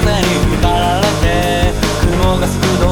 風にられて雲が少くい